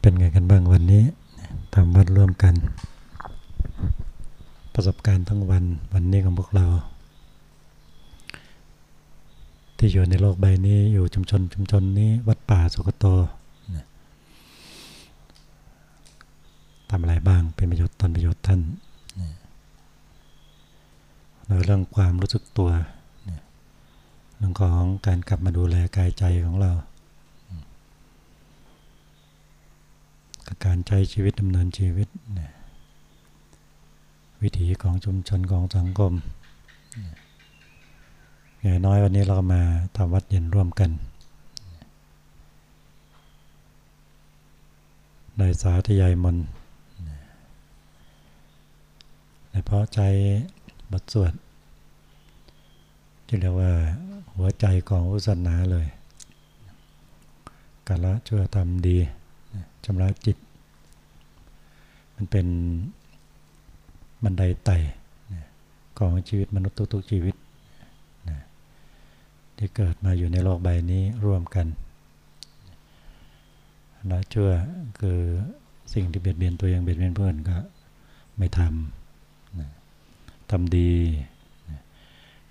เป็นไงกันบ้างวันนี้ทำวัดร่วมกัน ประสบการณ์ทั้งวันวันนี้ของพวกเรา ที่อยู่ในโลกใบนี้อยู่ชุมชนชุมชนนี้วัดป่าสุกโตทำอะไรบ้างเป็นประโยชน์ตนประโยชน์ท่านแล้วเรื่องความรู้สึกตัวเรื่องของการกลับมาดูแลกายใจของเรา กับการใช้ชีวิตดำเนินชีวิตนะวิถีของชุมชนของสังคมนะอย่างน้อยวันนี้เรามาทำวัดเย็นร่วมกัน ในสาธยายมนต์ในเพราะใจบทสวดที่เรียกว่าหัวใจของพุทธศาสนาเลย การละชั่วทำดี ชำระจิต มันเป็นบันไดไต่ของชีวิตมนุษย์ทุกๆชีวิตที่เกิดมาอยู่ในโลกใบนี้ร่วมกันละชั่วคือสิ่งที่เบียดเบียนตัวเองเบียดเบียนเพื่อนก็ไม่ทำทำดี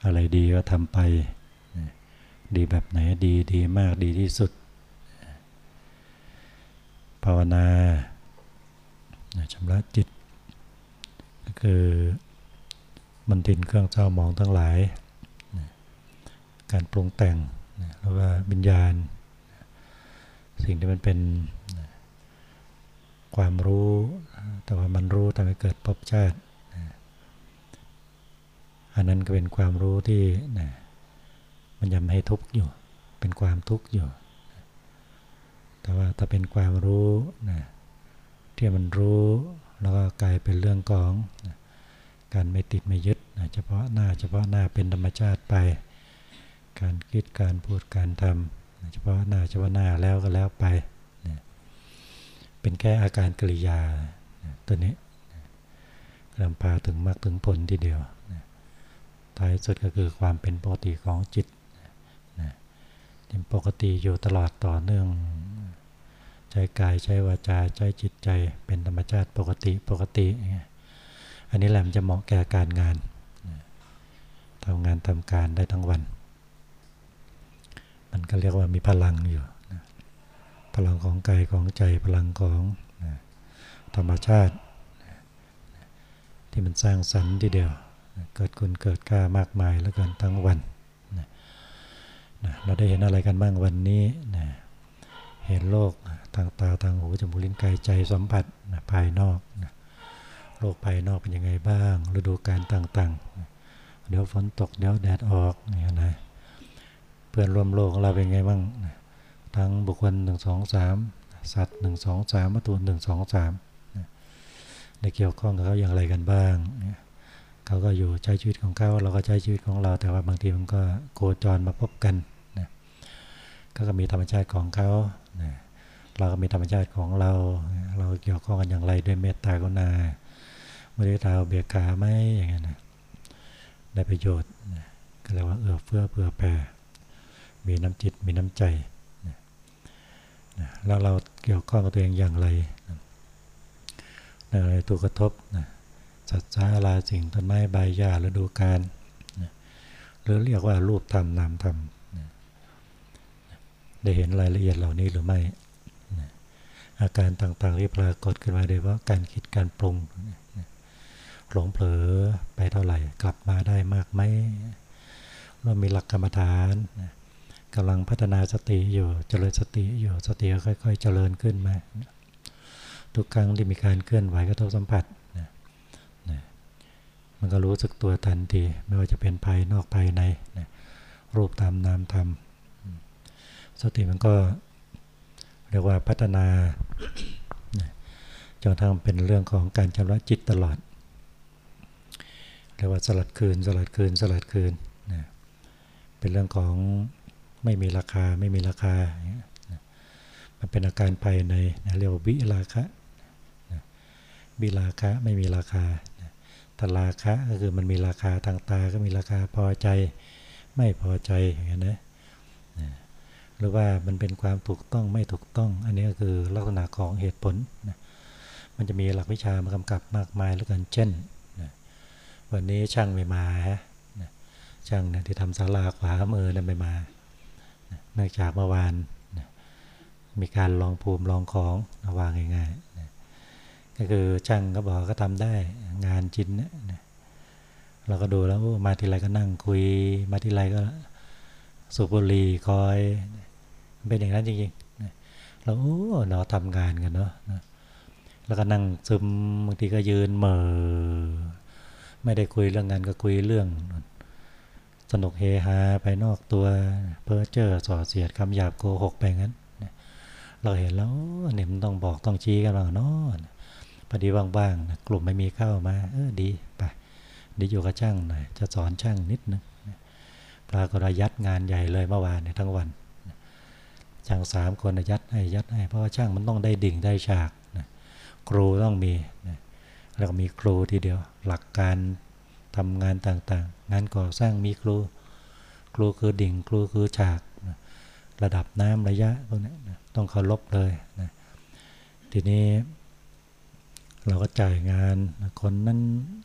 อะไรดีก็ทำไป ดีแบบไหนดีดีมากดีที่สุด ภาวนาชำระจิต ก็คือมันตินเครื่องเศร้าหมองทั้งหลาย การปรุงแต่งหรือว่าวิญญาณ สิ่งที่มันเป็นความรู้ แต่ว่ามันรู้ทำให้เกิดภพชาติอันนั้นก็เป็นความรู้ที่มันยังให้ทุกข์อยู่ เป็นความทุกข์อยู่ แต่ว่าถ้าเป็นความรู้นะที่มันรู้แล้วก็กลายเป็นเรื่องของการไม่ติดไม่ยึดนะเฉพาะหน้าเฉพาะหน้าเป็นธรรมชาติไป การคิดการพูดการทำเฉพาะหน้าเฉพาะหน้าแล้วก็แล้วไปนะเป็นแค่อาการกริยานะตัวนี้นำพาถึงมรรคถึงผลทีเดียวนะท้ายสุดก็คือความเป็นปกติของจิตนะเป็นปกติอยู่ตลอดต่อเนื่อง ใช้กายใช้วาจาใช้จิตใจเป็นธรรมชาติปกติปกติอันนี้แหละมันจะเหมาะแก่การงานทำงานทำการได้ทั้งวัน มันก็เรียกว่ามีพลังอยู่พลังของกายของใจพลังของธรรมชาติ ที่มันสร้างสรรค์ทีเดียวเกิดคุณเกิดค่ามากมายแล้วกันทั้งวันเราได้เห็นอะไรกันบ้างวันนี้เห็นโลก ทางตาทางหูจมูกลิ้นกายใจสัมผัสนะภายนอกนะโลกภายนอกเป็นยังไงบ้าง ฤดูกาลต่างๆ เดี๋ยวฝนตกเดี๋ยวแดดออกนี่นะเพื่อนร่วมโลกของเราเป็นไงบ้างนะทั้งบุคคลหนึ่งสองสามสัตว์หนึ่งสองสามวัตถุหนึ่งสองสามได้เกี่ยวข้องกับเขาอย่างไรกันบ้าง เขาก็อยู่ใช้ชีวิตของเขาเราก็ใช้ชีวิตของเรา แต่ว่าบางทีมันก็โคจรมาพบกันนะก็มีธรรมชาติของเขานะ เราก็มีธรรมชาติของเรา เราเกี่ยวข้องกันอย่างไรด้วยเมตตากรุณาไม่ได้ตาเบียกาไหมอย่างเงี้ยนะได้ประโยชน์ก็เรียกว่าเอื้อเฟื้อเผื่อแผ่มีน้ำจิตมีน้ำใจแล้วเราเกี่ยวข้องกับตัวเองอย่างไรในอะไรตัวกระทบสัตว์สาราสิ่งต้นไม้ใบหญ้าฤดูกาลหรือเรียกว่ารูปธรรมนามธรรมได้เห็นรายละเอียดเหล่านี้หรือไม่ อาการต่างๆที่ปรากฏขึ้นมาโดยว่าการคิดการปรุงหลงเผลอไปเท่าไหร่กลับมาได้มากไหมเรามีหลักกรรมฐานกำลังพัฒนาสติอยู่เจริญสติอยู่สติค่อย ๆ เจริญขึ้นมาทุกครั้งที่มีการเคลื่อนไหวกระทบสัมผัสมันก็รู้สึกตัวทันทีไม่ว่าจะเป็นภายนอกภายในรูปตามนามธรรมสติมันก็ เรียกว่าพัฒนาจนทั้งเป็นเรื่องของการชำระจิตตลอดเรียกว่าสลัดคืนสลัดคืนสลัดคืนนะเป็นเรื่องของไม่มีราคาไม่มีราคา มันเป็นอาการภายในเรียกว่าวิราคะวิราคะไม่มีราคาตราคะก็คือมันมีราคาทางตาก็มีราคาพอใจ ไม่พอใจอย่างนี้นะ หรือว่ามันเป็นความถูกต้องไม่ถูกต้อง อันนี้ก็คือลักษณะของเหตุผลนะมันจะมีหลักวิชามากำกับมากมายแล้วกันเช่นนะวันนี้ช่างไม่มาฮะนะช่างนี่ยที่ทำศาลาขวามือเนี่ยไม่มานะเนื่องจากเมื่อวานนะมีการลองภูมิลองของวางง่ายๆนะก็คือช่างก็บอกก็ทำได้งานชิ้นเนี่ยนะเราก็ดูแล้วมาทีไรก็นั่งคุยมาทีไรก็สูบบุหรี่คอย เป็นอย่างนั้นจริงๆเราโอ้เราทำงานกันเนาะแล้วก็นั่งซึมบางทีก็ยืนเหม่อไม่ได้คุยเรื่องงานก็คุยเรื่อง สนุกเฮฮาไปนอกตัวเพ้อเจ้อส่อเสียดคำหยาบโกหกไปงั้นเราเห็นแล้วเนี่ยมันต้องบอกต้องชี้กันบ้างเนาะพอดีว่างๆกลุ่มไม่มีเข้ามา เออดีไปดีอยู่กับช่างหน่อยจะสอนช่างนิดนึงปรากฏยัดงานใหญ่เลยเมื่อวานในทั้งวัน ช่างสามคนยัดให้ยัดให้ เพราะว่าช่างมันต้องได้ดิ่งได้ฉากนะครูต้องมีนะแล้วก็มีครูทีเดียวหลักการทำงานต่างๆ งานก่อสร้างมีครู ครูคือดิ่ง ครูคือฉากนะระดับน้ำระยะพวกนี้นะต้องเคารพเลยนะทีนี้ เราก็จ่ายงานคนนั้น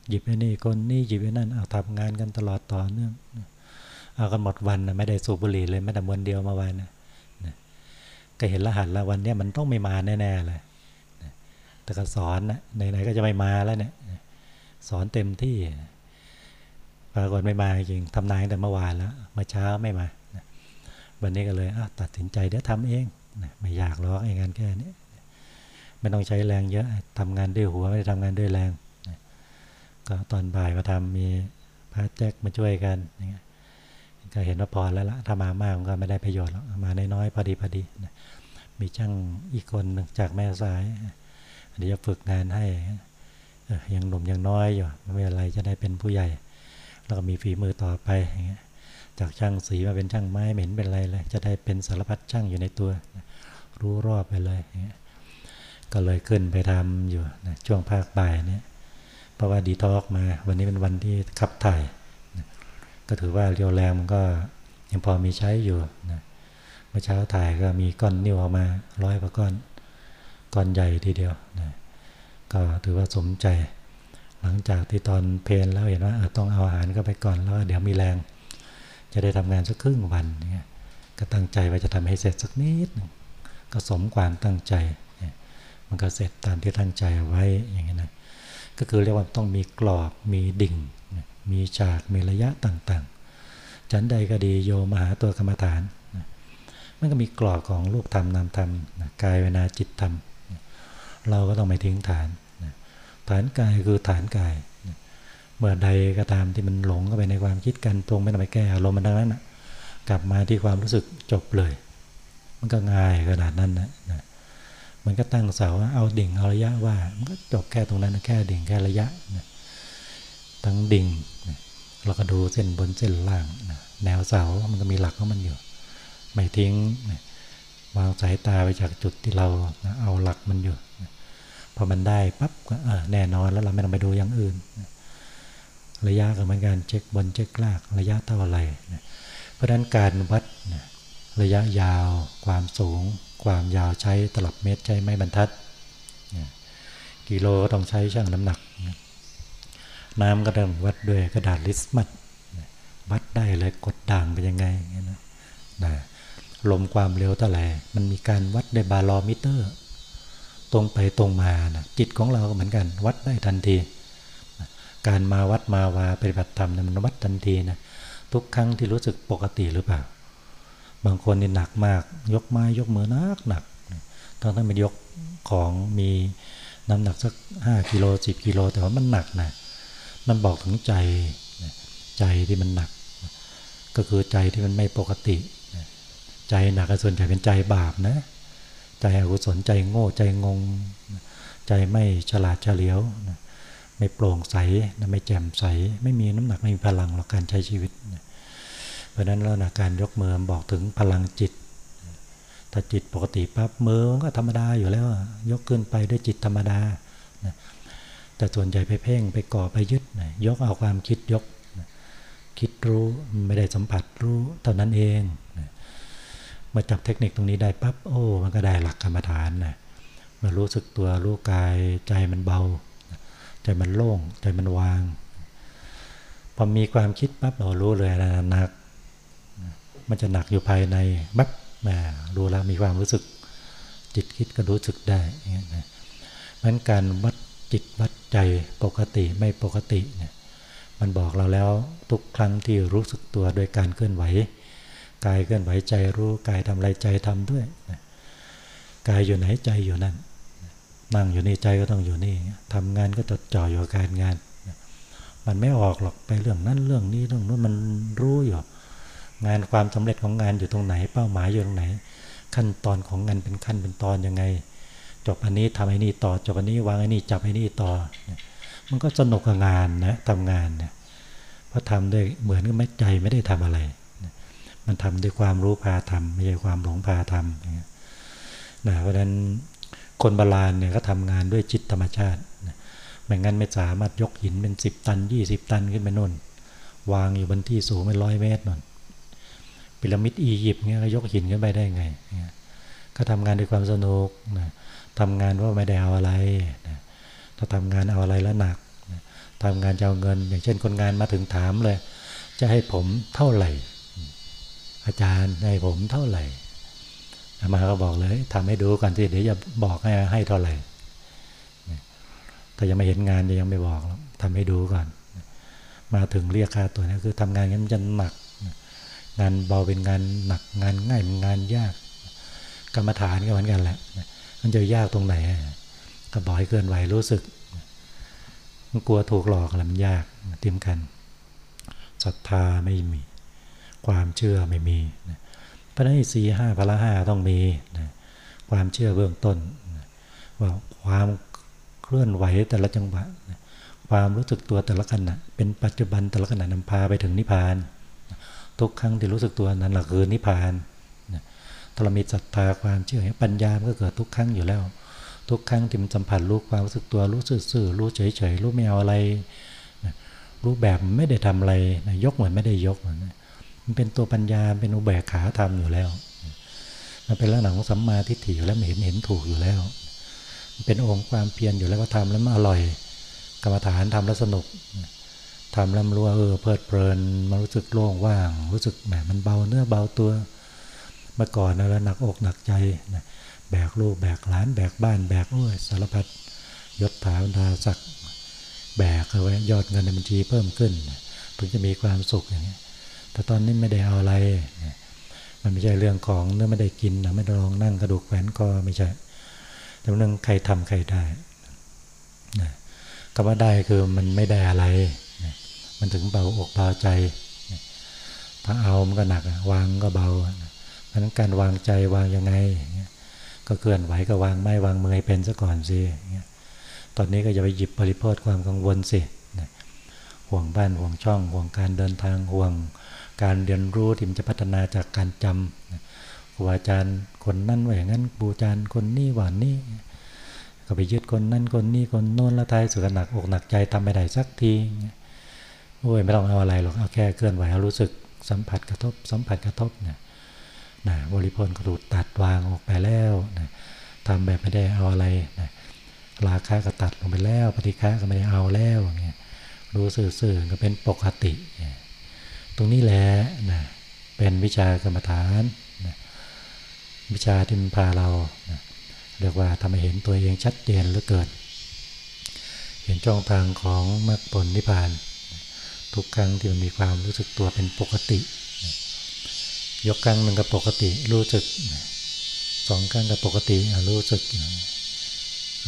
หยิบไอ้นี่คนนี้หยิบไอ้นั่นเอาทำงานกันตลอดต่อเนื่องเอากันหมดวันนะไม่ได้สูบบุหรี่เลยไม่แต่วันเดียวมาวันนะ ก็เห็นรหัสแล้ววันนี้มันต้องไม่มาแน่ๆเลยแต่ก็สอนนะไหนๆก็จะไม่มาแล้วเนี่ยสอนเต็มที่ปรากฏไม่มาจริงทำนายแต่เมื่อวานแล้วเมื่อเช้าไม่มาวันนี้ก็เลยตัดสินใจเดี๋ยวทำเองไม่อยากหรอกไอ้งานแค่นี้ไม่ต้องใช้แรงเยอะทำงานด้วยหัวไม่ได้ทำงานด้วยแรงก็ตอนบ่ายมาทำมีพระแจ็คมาช่วยกันอย่างเงี้ย ก็เห็นว่าพอแล้วละถ้ามามากมันก็ไม่ได้ประโยชน์หรอกมาน้อยๆพอดีพอดีนะมีช่างอีกคนจากแม่สายเดี๋ยวจะฝึกงานให้ยังหนุ่มยังน้อยอยู่ไม่เป็นไรจะได้เป็นผู้ใหญ่ แล้วก็มีฝีมือต่อไปอย่างเงี้ยจากช่างสีมาเป็นช่างไม้เหม็นเป็นไรเลยจะได้เป็นสารพัดช่างอยู่ในตัว รู้รอบไปเลยอย่างเงี้ยก็เลยขึ้นไปทำอยู่นะช่วงภาคบ่ายเนี่ยเพราะว่าดีทอกมา วันนี้เป็นวันที่ขับถ่าย ก็ถือว่าเรียวแรงมันก็ยังพอมีใช้อยู่นะเมื่อเช้าถ่ายก็มีก้อนนิ้วออกมาร้อยกว่าก้อนก้อนใหญ่ทีเดียวนะก็ถือว่าสมใจ หลังจากที่ตอนเพลนแล้วเห็นว่าต้องเอาอาหารก็ไปก่อนแล้วเดี๋ยวมีแรง จะได้ทำงานสักครึ่งวันเนี่ยก็ตั้งใจว่าจะทำให้เสร็จสักนิดนึงก็สมความตั้งใจ มันก็เสร็จตามที่ตั้งใจไว้อย่างนี้นะก็คือเรียกว่าต้องมีกรอบมีดิ่ง มีฉากมีระยะต่างๆฉันใดก็ดีโยมหาตัวกรรมฐานมันก็มีกรอบของรูปธรรมนามธรรมกายเวนาจิตธรรมเราก็ต้องไม่ทิ้งฐานฐานกายคือฐานกายเมื่อใดก็ตามที่มันหลงเข้าไปในความคิดกันตรงไม่ต้องไปแก้อารมณ์มันดังนั้นนะกลับมาที่ความรู้สึกจบเลย มันก็ง่ายขนาดนั้นนะมันก็ตั้งเสาเอาดิ่งเอาระยะว่า มันก็จบแค่ตรงนั้นแค่ดิ่งแค่ระยะนะ ทั้งดิ่งเราก็ดูเส้นบนเส้นล่างแนวเสา มันก็มีหลักของมันอยู่ ไม่ทิ้งวางสายตาไปจากจุดที่เราเอาหลักมันอยู่พอมันได้ปั๊บก็แน่นอนแล้วเราไม่ต้องไปดูอย่างอื่น ระยะก็เหมือนกันเช็คบนเช็คล่างระยะเท่าไหร่เพราะฉะนั้นการวัดระยะยาว ความสูง ความยาวใช้ตลับเมตรใช้ไม้บรรทัดกิโลต้องใช้ช่างน้ำหนัก น้ำก็ต้องวัดด้วยกระดาษลิสมัดวัดได้เลยกดด่างเป็นยังไงนะนะลมความเร็วเท่าไหร่มันมีการวัดด้วยบาโลมิเตอร์ ตรงไปตรงมานะจิตของเราก็เหมือนกัน วัดได้ทันที การมาวัดมาวาปฏิบัติธรรมมันวัดทันทีนะทุกครั้งที่รู้สึกปกติหรือเปล่า บางคนนี่หนักมาก ยกไม้ยกมือนักหนักต้องต้องไปยกของมีน้ำหนักสักห้ากิโลสิบกิโลแต่ว่ามันหนักนะ มันบอกถึงใจ ใจที่มันหนัก ก็คือใจที่มันไม่ปกติ ใจหนักส่วนใหญ่เป็นใจบาปนะ ใจอกุศลใจโง่ใจงง ใจไม่ฉลาดเฉลียว ไม่โปร่งใสไม่แจ่มใส ไม่มีน้ำหนักไม่มีพลังหรอกการใช้ชีวิต เพราะนั้นแล้วนะการยกมือบอกถึงพลังจิตถ้าจิตปกติปั๊บมือก็ธรรมดาอยู่แล้ว ยกขึ้นไปด้วยจิตธรรมดา แต่ส่วนใหญ่ไปเพ่งไปก่อไปยึดยกเอาความคิดยกคิดรู้ไม่ได้สัมผัสรู้เท่านั้นเองเมื่อจับเทคนิคตรงนี้ได้ปั๊บโอ้ มันก็ได้หลักกรรมฐานนะมารู้สึกตัวรู้กายใจมันเบา ใจมันโล่ง ใจมันวาง พอมีความคิดปั๊บเรารู้เลยนะหนัก มันจะหนักอยู่ภายในบั๊บแหมรู้แล้วมีความรู้สึกจิตคิดก็รู้สึกได้เงี้ยนะมันการวัด จิตวัดใจปกติไม่ปกติเนี่ยมันบอกเราแล้วทุกครั้งที่รู้สึกตัวโดยการเคลื่อนไหวกายเคลื่อนไหวใจรู้กายทำอะไรใจทำด้วยกายอยู่ไหนใจอยู่นั่นนั่งอยู่นี่ใจก็ต้องอยู่นี่ทำงานก็จดจ่ออยู่กับการงาน มันไม่ออกหรอกไปเรื่องนั้นเรื่องนี้เรื่องนู้นมันรู้อยู่งานความสำเร็จของงานอยู่ตรงไหน เป้าหมายอยู่ตรงไหน ขั้นตอนของงานเป็นขั้นเป็นตอนยังไง จบอันนี้ทำไอ้นี่ต่อจบอันนี้วางไอ้นี่จับไอ้นี่ต่อ มันก็สนุกกับงานนะทำงานเนี่ยเพราะทำด้วยเหมือนกับไม่ใจไม่ได้ทำอะไร มันทำด้วยความรู้พาทำไม่ใช่ความหลงพาทำนะเพราะฉะนั้นคนบาลานเนี่ยก็ทำงานด้วยจิตธรรมชาติไม่งั้นไม่สามารถยกหินเป็นสิบตันยี่สิบตันขึ้นไปน่น วางอยู่บนที่สูงเป็นร้อยเมตรน่นพีระมิดอียิปต์เนี่ยก็ยกหินขึ้นไปได้ไง ก็ทำงานด้วยความสนุกนะ ทำงานว่าไม่ได้เอาอะไรนะถ้าทำงานเอาอะไรแล้วหนักนะทำงานจะเอาเงิน อย่างเช่นคนงานมาถึงถามเลย จะให้ผมเท่าไหร่ อาจารย์ให้ผมเท่าไหร่มาก็บอกเลยทำให้ดูก่อนสิเดี๋ยวจะบอกให้ให้เท่าไหร่แต่ยังไม่เห็นงานยังไม่บอกทำให้ดูก่อน มาถึงเรียกค่าตัวนี้คือทำงานนี้มันจะหนัก งานเบาเป็นงานหนักงานง่ายเป็นงานยาก กรรมฐานก็เหมือนกันแหละ มันจะยากตรงไหนก็บอกให้เคลื่อนไหวรู้สึก มันกลัวถูกหลอกอะไรมันยากเตรียมกันศรัทธาไม่มีความเชื่อไม่มีนะพระนั้นสี่ห้าพละห้าต้องมีความเชื่อเบื้องต้นว่าความเคลื่อนไหวแต่ละจังหวะความรู้สึกตัวแต่ละขณะเป็นปัจจุบันแต่ละขณะนำพาไปถึงนิพพาน ทุกครั้งที่รู้สึกตัวนั้นแหละคือนิพพาน ถ้าเรามีศรัทธาความเชื่อปัญญามันก็เกิดทุกครั้งอยู่แล้ว ทุกครั้งที่มันสัมผัสรู้ความรู้สึกตัวรู้ซื่อๆรู้เฉยๆรู้ไม่เอาอะไรรู้แบบไม่ได้ทำอะไรยกเหมือนไม่ได้ยกเหมือนมันเป็นตัวปัญญาเป็นอุเบกขาธรรมอยู่แล้ว มันเป็นลักษณะของสัมมาทิฏฐิอยู่แล้วมันเห็นเห็นถูกอยู่แล้ว มันเป็นองค์ความเพียรอยู่แล้วก็ทำแล้วมันอร่อย กรรมฐานทำแล้วสนุกทำแล้วรู้ว่าเออเพลิดเพลินมันรู้สึกโล่งว่าง รู้สึกแหมมันเบาเนื้อเบาตัว เมื่อก่อนนะแล้วหนักอกหนักใจแบกลูกแบกหลานแบกบ้านแบกโอ้ยสารพัดยศถาบรรดาศักดิ์แบกเอาไว้ยอดเงินในบัญชีเพิ่มขึ้นถึงจะมีความสุขอย่างนี้แต่ตอนนี้ไม่ได้เอาอะไร มันไม่ใช่เรื่องของเนื้อไม่ได้กินนะไม่ได้ลองนั่งกระดูกแขวนก็ไม่ใช่แต่เรื่องใครทำใครได้นะคำว่าได้คือมันไม่ได้อะไรนะมันถึงเบาอกเบาใจนะถ้าเอามันก็หนักวางก็เบา เพราะนั้นการวางใจวางยังไง ก็เคลื่อนไหวก็วางไม่วางมือให้เป็นซะก่อนสิตอนนี้ก็อย่าไปหยิบบริโภคความกังวลสิห่วงบ้านห่วงช่อง ห่วงการเดินทางห่วง การเรียนรู้ที่มันจะพัฒนาจากการจำครูอาจารย์คนนั้นว่าอย่างนั้นครูอาจารย์คนนี้ว่านี่ก็ไปยึดคนนั้นคนนี้คนโน้นละท้ายสุดหนักอกหนักใจทำไม่ได้สักทีโอ้ยไม่ต้องเอาอะไรหรอกเอาแค่เคลื่อนไหวเอารู้สึกสัมผัสกระทบสัมผัสกระทบเนี่ย นะบริพลก็ถูกตัดวางออกไปแล้วนะทำแบบไม่ได้เอาอะไรนะราคาก็ตัดลงไปแล้ว ปฏิฆาก็ไม่ได้เอาแล้วเงี้ยรู้สื่อๆก็เป็นปกติ ตรงนี้แหละนะเป็นวิชากรรมฐานนะวิชาที่มันพาเรานะเรียกว่าทำให้เห็นตัวเองชัดเจนหรือเกิดเห็นช่องทางของมรรคผลนิพพาน ทุกครั้งที่มันมีความรู้สึกตัวเป็นปกติ ยกครั้งหนึ่งกับปกติรู้สึกสองครั้งกับปกติรู้สึก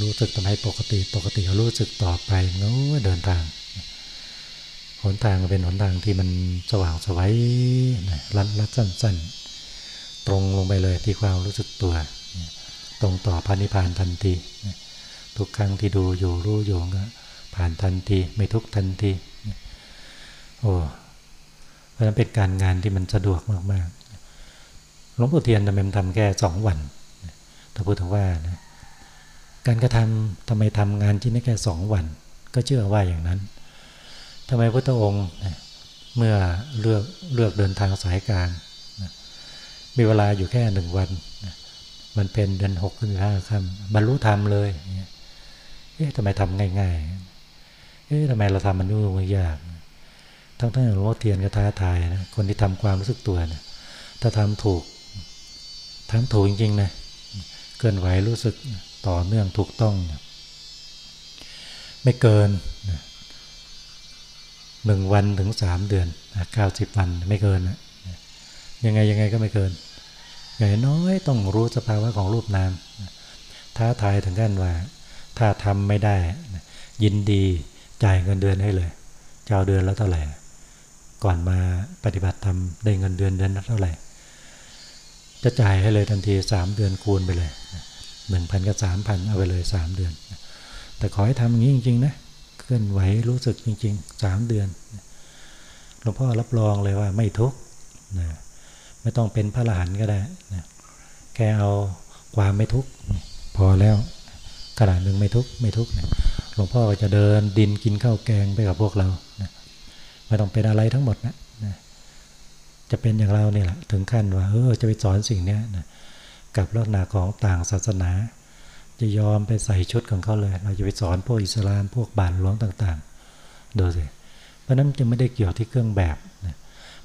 รู้สึกทำให้ปกติปกติรู้สึกต่อไปงั้เดินทางหนทางเป็นหนทางที่มันสว่างสวัยรัดรัดสั้น ๆ ตรงลงไปเลยที่ความรู้สึกตัว ตรงต่อพานิพานทันทีทุกครั้งที่ดูอยู่รู้อยู่ก็ผ่านทันทีไม่ทุกทันทีโอ้เพราะนั้นเป็นการงานที่มันสะดวกมาก ๆ หลวงปู่เทียนทำไมทำแค่สองวันถ้าพูดถึงว่านะการกระทำทำไมทำงานที่นี่แค่สองวัน ก็เชื่อว่าอย่างนั้นทำไมพระองค์เมื่อเลือกเลือกเดินทางสายกลางมีเวลาอยู่แค่หนึ่งวัน มันเป็นเดือนหกขึ้นห้าค่ำบรรลุธรรมเลยเอ๊ะทำไมทำง่ายๆเอ๊ะทำไมเราทำมันยุ่งยากทั้งทั้งหลวงพ่อเทียนก็ท้าทายนะคนที่ทำความรู้สึกตัวนะถ้าทำถูก ทำถูกจริงๆนะเกินไหวรู้สึกต่อเนื่องถูกต้อง ไม่เกินหนึ่งวันถึงสามเดือนเก้าสิบวันไม่เกินยังไงยังไงก็ไม่เกินอย่างน้อยต้องรู้สภาวะของรูปนามท้าทายถึงกันว่า ถ้าทำไม่ได้ ยินดีจ่ายเงินเดือนให้เลยเจ้าเดือนแล้วเท่าไหร่ก่อนมาปฏิบัติทำได้เงินเดือนเดือนละเท่าไหร่ จะจ่ายให้เลยทันทีสามเดือนคูณไปเลยหนึ่งพันกับสามพันเอาไปเลยสามเดือน แต่ขอให้ทำอย่างนี้จริงๆนะเคลื่อนไหวรู้สึกจริงๆสามเดือนหลวงพ่อรับรองเลยว่าไม่ทุกข์นะไม่ต้องเป็นพระอรหันต์ก็ได้นะแค่เอาความไม่ทุกข์พอแล้วขนาดหนึ่งไม่ทุกข์ไม่ทุกข์นะหลวงพ่อก็จะเดินดินกินข้าวแกงไปกับพวกเรานะไม่ต้องเป็นอะไรทั้งหมดนะนะ จะเป็นอย่างเราเนี่ยแหละถึงขั้นว่าเออจะไปสอนสิ่งนี้นะกับลักษณะของต่างศาสนา จะยอมไปใส่ชุดของเขาเลย เราจะไปสอนพวกอิสลามพวกบาทหลวงต่างๆดูสิเพราะนั้นจึงไม่ได้เกี่ยวที่เครื่องแบบนะ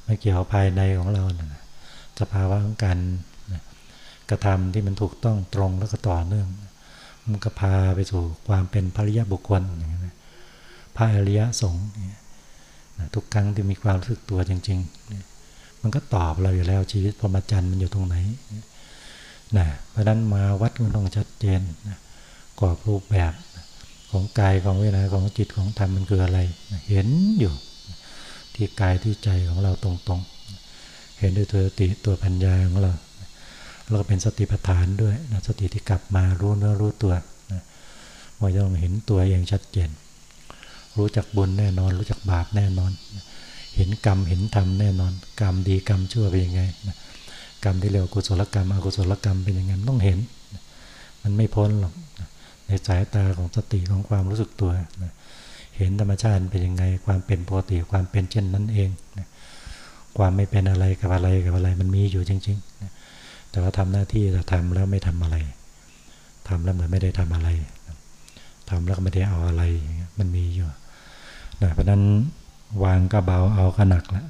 ไม่เกี่ยวภายในของเรานะสภาวะของการนะกระทำที่มันถูกต้องตรงแล้วก็ต่อเนื่องมันก็พาไปสู่ความเป็นภริยบุคคลอย่างนี้นะพระอริยสงฆ์ทุกครั้งที่มีความรู้สึกตัวจริงๆ มันก็ตอบเราอยู่แล้วชีวิตพรหมจรรย์มันอยู่ตรงไหนนะเพราะนั้นมาวัดมันต้องชัดเจนนะกรอบรูปแบบของกายของเวทนาของจิตของธรรมมันคืออะไรนะเห็นอยู่ ที่กายที่ใจของเราตรงๆ เห็นด้วยตัวสติตัวปัญญาของเราแล้วก็เป็นสติปัฏฐานด้วยนะสติที่กลับมารู้เนื้อรู้ตัวนะว่าจะต้องเห็นตัวเองชัดเจน รู้จักบุญแน่นอน รู้จักบาปแน่นอน เห็นกรรมเห็นธรรมแน่นอน กรรมดีกรรมชั่วเป็นยังไงกรรมที่เรียกกุศลกรรมอกุศลกรรมเป็นยังไงต้องเห็น มันไม่พ้นหรอกในสายตาของสติของความรู้สึกตัวนะเห็นธรรมชาติเป็นยังไง ความเป็นปกติความเป็นเช่นนั้นเองนะความไม่เป็นอะไรกับอะไรกับอะไรมันมีอยู่จริงๆนะแต่ว่าทำหน้าที่แต่ทำแล้วไม่ทำอะไรทำแล้วเหมือนไม่ได้ทำอะไรทำแล้วก็ไม่ได้เอาอะไรมันมีอยู่นะเพราะนั้น วางก็เบาเอาก็หนักแล้ว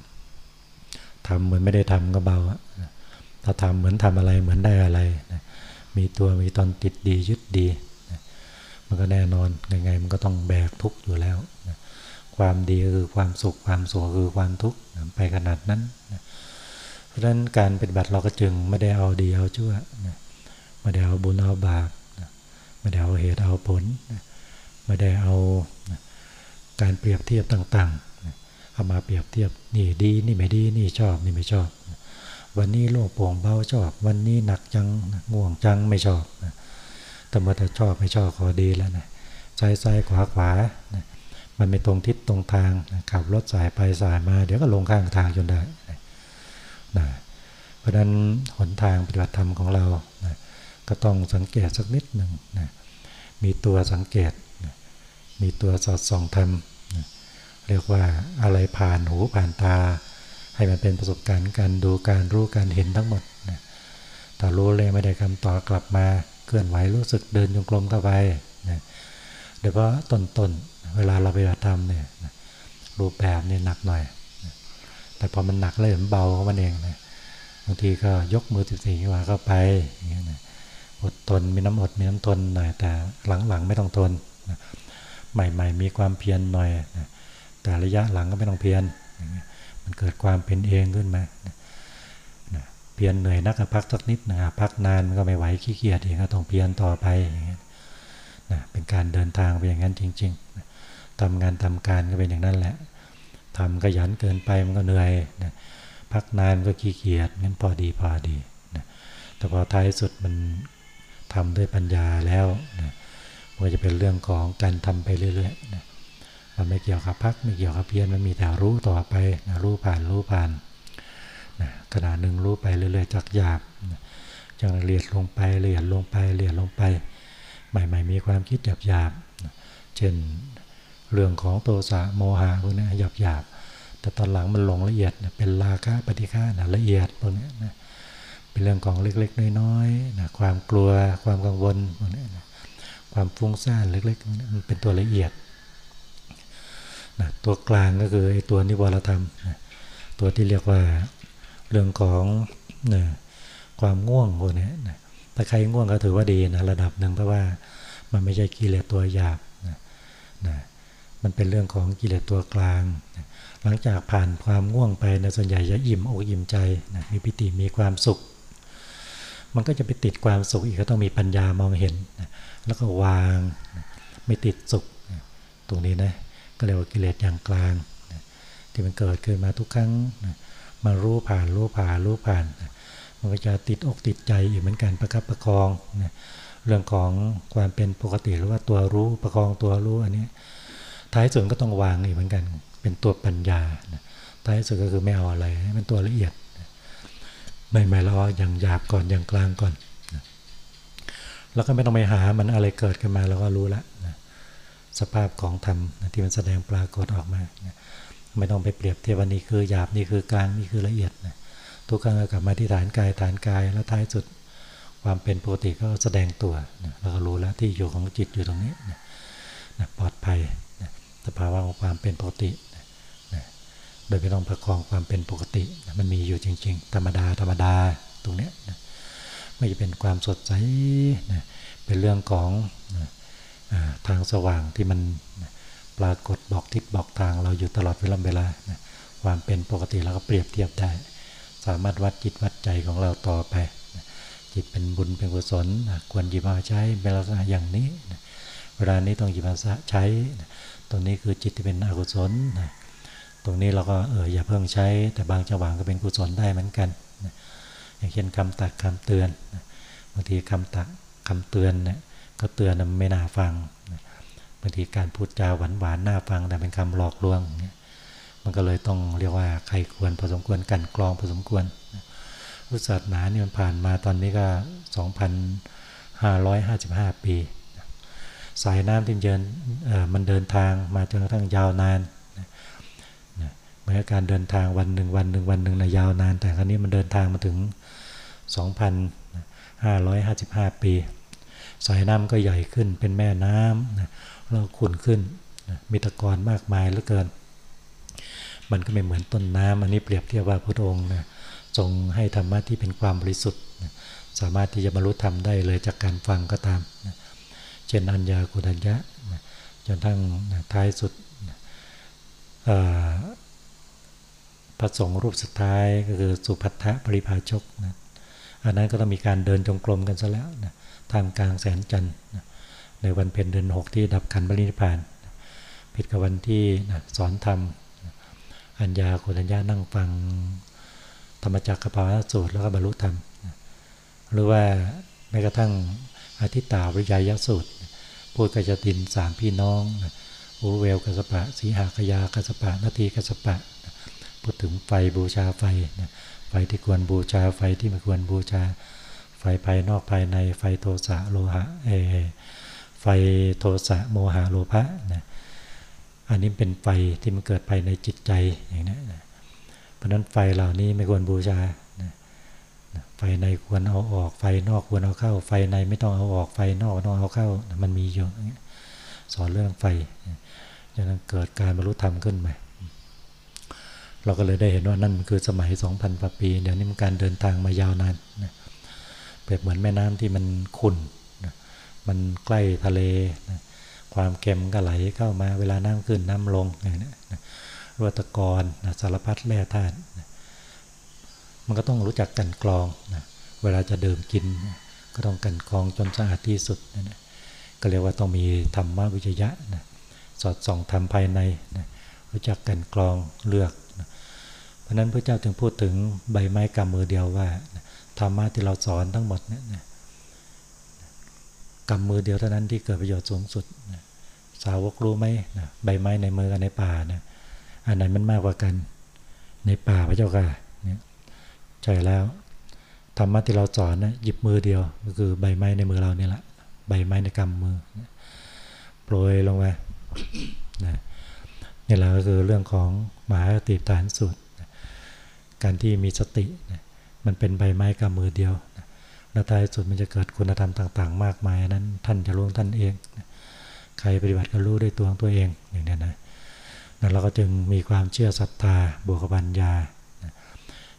ทำเหมือนไม่ได้ทำก็เบาถ้าทำเหมือนทำอะไรเหมือนได้อะไรนะมีตัวมีตอนติดดียึดดีนะมันก็แน่นอนยังไงมันก็ต้องแบกทุกข์อยู่แล้วนะความดีคือความสุขความสุขคือความทุกข์ไปขนาดนั้นนะเพราะฉะนั้นการปฏิบัติเราก็จึงไม่ได้เอาดีเอาชั่วนะไม่ได้เอาบุญเอาบาปนะไม่ได้เอาเหตุเอาผลนะไม่ได้เอานะการเปรียบเทียบต่างๆ เอามาเปรียบเทียบนี่ดีนี่ไม่ดีนี่ชอบนี่ไม่ชอบ วันนี้โล่งโปร่งเบาชอบ วันนี้หนักจังง่วงจังไม่ชอบแต่เมื่อถ้าชอบไม่ชอบขอดีแล้วนะซ้ายซ้ายขวาขวามันไม่ตรงทิศตรงทางขับรถสายไปสายมา เดี๋ยวก็ลงข้างทางจนได้นะเพราะฉะนั้นหนทางปฏิบัติธรรมของเรานะก็ต้องสังเกตสักนิดหนึ่งนะมีตัวสังเกตนะมีตัวสอดส่องธรรม เรียกว่าอะไรผ่านหูผ่านตา ให้มันเป็นประสบการณ์การดูการรู้การเห็นทั้งหมดนะถ้ารู้เลยไม่ได้คำตอบกลับมาเคลื่อนไหวรู้สึกเดินจงกรมเข้าไปนะโดยเฉพาะต้นๆเวลาเราไปธรรมเนี่ยรูปแบบเนี่ยหนักหน่อย แต่พอมันหนักเลยมันเบาของมันเองนะบางทีก็ยกมือสิบสี่วาเข้าไปอย่างเงี้ยนะอดทนมีน้ำอดมีน้ำทนหน่อยแต่หลังๆไม่ต้องทนนะใหม่ๆมีความเพียรหน่อยนะ แต่ระยะหลังก็ไม่ต้องเพียรมันเกิดความเป็นเองขึ้นมานะเพียรเหนื่อยนักก็พักสักนิดนะพักนานมันก็ไม่ไหวขี้เกียจเองก็ต้องเพียรต่อไปอย่างเงี้ยนะเป็นการเดินทางไปอย่างนั้นจริงๆนะทำงานทำการก็เป็นอย่างนั้นแหละทำขยันเกินไปมันก็เหนื่อยนะพักนานก็ขี้เกียจงั้นพอดีพอดีนะแต่พอท้ายสุดมันทำด้วยปัญญาแล้วนะมันจะเป็นเรื่องของการทำไปเรื่อยๆนะ มันไม่เกี่ยวกับพักไม่เกี่ยวกับเพียรมันมีแต่รู้ต่อไปนะรู้ผ่านรู้ผ่านนะขณะหนึ่งรู้ไปเรื่อยๆจากหยาบนะจางละเอียดลงไปละเอียดลงไปละเอียดลงไป ใหม่ ๆ มีความคิดหยาบหยาบเช่นเรื่องของโทสะโมหะพวกนี้หยาบหยาบแต่ตอนหลังมันลงละเอียดเป็นราคะปฏิฆานะละเอียดพวกนี้นะเป็นเรื่องของเล็กๆ น้อยๆนะความกลัวความกังวลพวกนี้นะความฟุ้งซ่านเล็กๆมันเป็นตัวละเอียด นะตัวกลางก็คือไอ้ตัวนิวรธรรมนะตัวที่เรียกว่าเรื่องของนะความง่วงพวกนี้นะถ้าใครง่วงก็ถือว่าดีนะระดับหนึ่งเพราะว่ามันไม่ใช่กิเลสตัวหยาบนะนะมันเป็นเรื่องของกิเลสตัวกลางนะหลังจากผ่านความง่วงไปนะส่วนใหญ่จะอิ่มอกอิ่มใจนะมีปิติมีความสุข มันก็จะไปติดความสุขอีกก็ต้องมีปัญญามองเห็นนะแล้วก็วางนะไม่ติดสุขนะตรงนี้นะ ก็เรียกว่ากิเลสอย่างกลางนะที่มันเกิดขึ้นมาทุกครั้งนะมารู้ผ่านรู้ผ่านรู้ผ่านนะมันก็จะติดอกติดใจอีกเหมือนกันประคับประคองนะเรื่องของความเป็นปกติหรือว่าตัวรู้ประคองตัวรู้อันนี้ท้ายสุดก็ต้องวางอีกเหมือนกัน เป็นตัวปัญญานะท้ายสุดก็คือไม่เอาอะไรเป็นตัวละเอียดไม่ไม่เราอย่างหยาบก่อนอย่างกลางก่อน แล้วก็ไม่ต้องไปหามันอะไรเกิดขึ้นมาเราก็รู้แล้วนะ สภาพของธรรมที่มันแสดงปรากฏออกมา ไม่ต้องไปเปรียบเทียบวันนี้คือหยาบนี่คือกลางนี่คือละเอียดนะทุกครั้งก็กลับมาที่ฐานกายฐานกายแล้วท้ายสุดความเป็นปกติก็แสดงตัวนะเราก็รู้แล้วที่อยู่ของจิตอยู่ตรงนี้นะนะปลอดภัยนะสภาวะของความเป็นปกตินะนะโดยไม่ต้องประคองความเป็นปกตินะมันมีอยู่จริง ๆ ธรรมดาธรรมดาตรงเนี้ยนะไม่จะเป็นความสดใสนะเป็นเรื่องของนะ ทางสว่างที่มันปรากฏบอกทิศบอกทางเราอยู่ตลอดเวลาเวลาความเป็นปกติเราก็เปรียบเทียบได้ สามารถวัดจิตวัดใจของเราต่อไป จิตเป็นบุญเป็นกุศลควรหยิบมาใช้เป็นลักษณะอย่างนี้เวลานี้ต้องหยิบมาใช้ ตรงนี้คือจิตที่เป็นอกุศลตรงนี้เราก็เอออย่าเพิ่งใช้ แต่บางจังหวะก็เป็นกุศลได้เหมือนกันอย่างเช่นคำตักคำเตือนบางทีคำตักคำเตือนเนี่ย ก็เตือนไม่น่าฟังบางทีการพูดจาหวานหวานน่าฟังแต่เป็นคำหลอกลวง มันก็เลยต้องเรียกว่าใครควรพอสมควรกันกรองพอสมควรพุทธศาสนาเนี่ยมันผ่านมาตอนนี้ก็ 2,555 ปี สายน้ำที่เดินมันเดินทางมาจนกระทั่งยาวนานเหมือนการเดินทางวันหนึ่งวันหนึ่งวันหนึ่งนะยาวนาน แต่ครั้นี้มันเดินทางมาถึง 2,555 ปี สายน้ำก็ใหญ่ขึ้นเป็นแม่น้ำนะเราขุ่นขึ้นนะมีตะกอนมากมายเหลือเกิน มันก็ไม่เหมือนต้นน้ำอันนี้เปรียบเทียบว่าพระองค์นะทรงให้ธรรมะที่เป็นความบริสุทธิ์นะสามารถที่จะบรรลุธรรมได้เลยจากการฟังก็ตามนะเช่นอัญญากุฏัญญะนะจนทั้งนะท้ายสุดนะพระสงฆ์รูปสุดท้ายก็คือสุพัทธปริภาชกนะ อันนั้นก็ต้องมีการเดินจงกรมกันซะแล้วนะท่ามกลางแสงจันทร์นะในวันเพ็ญเดือนหกที่ดับขันบริณิพานนะผิดกับวันที่นะสอนธรรมนะอัญญาโคตัญญานั่งฟังธรรมจักรกับปาวสูตรแล้วก็บรรลุธรรมนะหรือว่าแม้กระทั่งอาทิตาวิยายสูตรพูดกัจตินสามพี่น้องนะอูเวลกัสปะสีหากยากัสปะนาทีกัสปะนะพูดถึงไฟบูชาไฟนะ ไฟที่ควรบูชา ไฟที่ไม่ควรบูชา ไฟภายนอกภายใน ไฟโทสะโลหะเอไฟโทสะโมหะโลภะนะอันนี้เป็นไฟที่มันเกิดภายในจิตใจอย่างนี้นะเพราะนั้นไฟเหล่านี้ไม่ควรบูชานะไฟในควรเอาออก ไฟนอกควรเอาเข้า ไฟในไม่ต้องเอาออก ไฟนอกต้องเอาเข้า มันมีอยู่สอนเรื่องไฟจะนั้นเกิดการบรรลุธรรมขึ้นมา เราก็เลยได้เห็นว่านั่นคือสมัย 2,000กว่าปี เดี๋ยวนี้มันการเดินทางมายาวนานนะเปรียบเหมือนแม่น้ำที่มันขุ่นนะมันใกล้ทะเลนะความเค็มก็ไหลเข้ามาเวลาน้ำขึ้นน้ำลงอย่างนี้นะรัตกรนะสารพัดแร่ธาตุนะมันก็ต้องรู้จักกันกรองนะเวลาจะดื่มกินนะก็ต้องกันกรองจนสะอาดที่สุดนะก็เรียกว่าต้องมีธรรมวิจยะนะสอดส่องทำภายในนะรู้จักกันกรองเลือก ราะนั้นพระเจ้าถึงพูดถึงใบไม้กำมือเดียวว่าธรรมะที่เราสอนทั้งหมดเนี่ยกำมือเดียวเท่านั้นที่เกิดประโยชน์สูงสุด สาวกรู้ไหมใบไม้ในมือกับในป่านะอันไหนมันมากกว่ากัน ในป่าพระเจ้าค่ะใช่แล้วธรรมะที่เราสอนนะหยิบมือเดียวก็คือใบไม้ในมือเราเนี่ยแหละใบไม้ในกำมือโปรยลงมานะนี่แหละก็คือเรื่องของมหาติฐานสูตร การที่มีสติมันเป็นใบไม้กำมือเดียวแล้วท้ายสุดมันจะเกิดคุณธรรมต่างๆ มากมายนั้นท่านจะรู้ท่านเองใครปฏิบัติก็รู้ด้วยตัวของตัวเองอย่างนี้นะนั่นเราก็จึงมีความเชื่อศรัทธาบวกปัญญา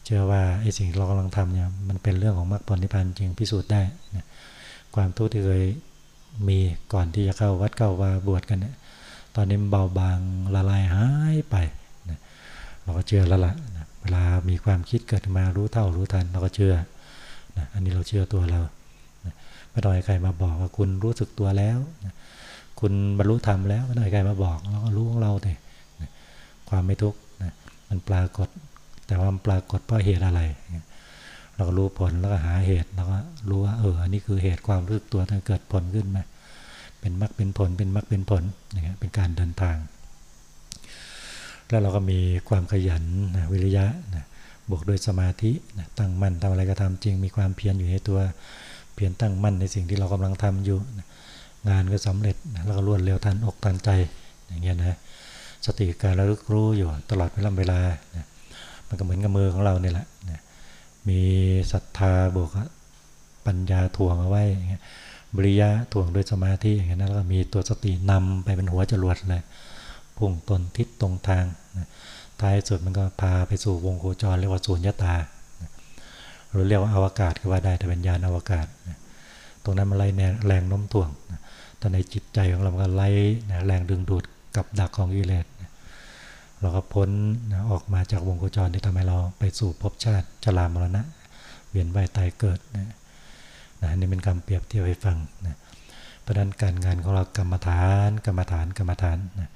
เชื่อว่าไอ้สิ่งเรากำลังทำเนี่ยมันเป็นเรื่องของมรรคผลนิพพานจริงพิสูจน์ได้นะความทุกข์ที่เคยมีก่อนที่จะเข้าวัดเข้าว่าบวชกันเนี่ยตอนนี้มันเบาบางละลายหายไปนะเราก็เชื่อแล้วล่ะ เวลามีความคิดเกิดมารู้เท่ารู้ทันเราก็เชื่อนะอันนี้เราเชื่อตัวเรานะไม่ต้องให้ใครมาบอกว่าคุณรู้สึกตัวแล้วนะคุณบรรลุธรรมแล้วไม่ต้องให้ใครมาบอกเราก็รู้ของเราแต่ความไม่ทุกข์นะมันปรากฏ แต่ว่ามันปรากฏเพราะเหตุอะไร เราก็รู้ผลแล้วก็หาเหตุเราก็รู้ว่าเอออันนี้คือเหตุความรู้สึกตัวที่เกิดผลขึ้นมาเป็นมรรคเป็นผลเป็นมรรคเป็นผลอย่างเงี้ยเป็นการเดินทาง แล้วเราก็มีความขยันนะวิริยะนะบวกด้วยสมาธินะตั้งมั่นทำอะไรก็ทำจริง มีความเพียรอยู่ในตัว เพียรตั้งมั่นในสิ่งที่เรากำลังทำอยู่นะงานก็สำเร็จนะแล้วก็รวดเร็วทันอกทันใจอย่างเงี้ยนะสติการระลึกรู้อยู่ตลอดเวลาเวลานะมันก็เหมือนกับมือของเราเนี่ยแหละนะมีศรัทธาบวกปัญญาถ่วงเอาไว้อย่างเงี้ยบริยะถ่วงด้วยสมาธิอย่างเงี้ยแล้วก็มีตัวสตินำไปเป็นหัวจรวดเลย พุ่งตนทิศตรงทางนะท้ายสุดมันก็พาไปสู่วงโคจรเรียกว่าสูญญตาหรือเรียกว่าอวกาศก็ว่าได้แต่เป็นยานอวกาศนะตรงนั้นมันไล่แรงโน้มถ่วงนะแต่ในจิตใจของเราก็ไล่แรงดึงดูดกับดักของกิเลสเราก็พ้นนะออกมาจากวงโคจรที่ทำให้เราไปสู่ภพชาติจรามรณะ เวียนว่ายตายเกิดนะนะนี่เป็นคำเปรียบเทียบให้ฟังนะเพราะนั้นการงานของเรากรรมฐาน กรรมฐานกรรมฐานนะ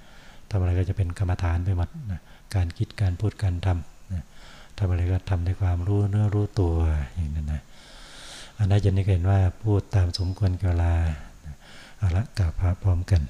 ทำอะไรก็จะเป็นกรรมฐานไปหมดนะการคิดการพูดการทำนะทำอะไรก็ทำด้วยความรู้เนื้อรู้ตัวอย่างนั้นนะอันนั้นจะนี่เห็นว่าพูดตามสมควรเวลาเอาละกล่าวพระพร้อมกัน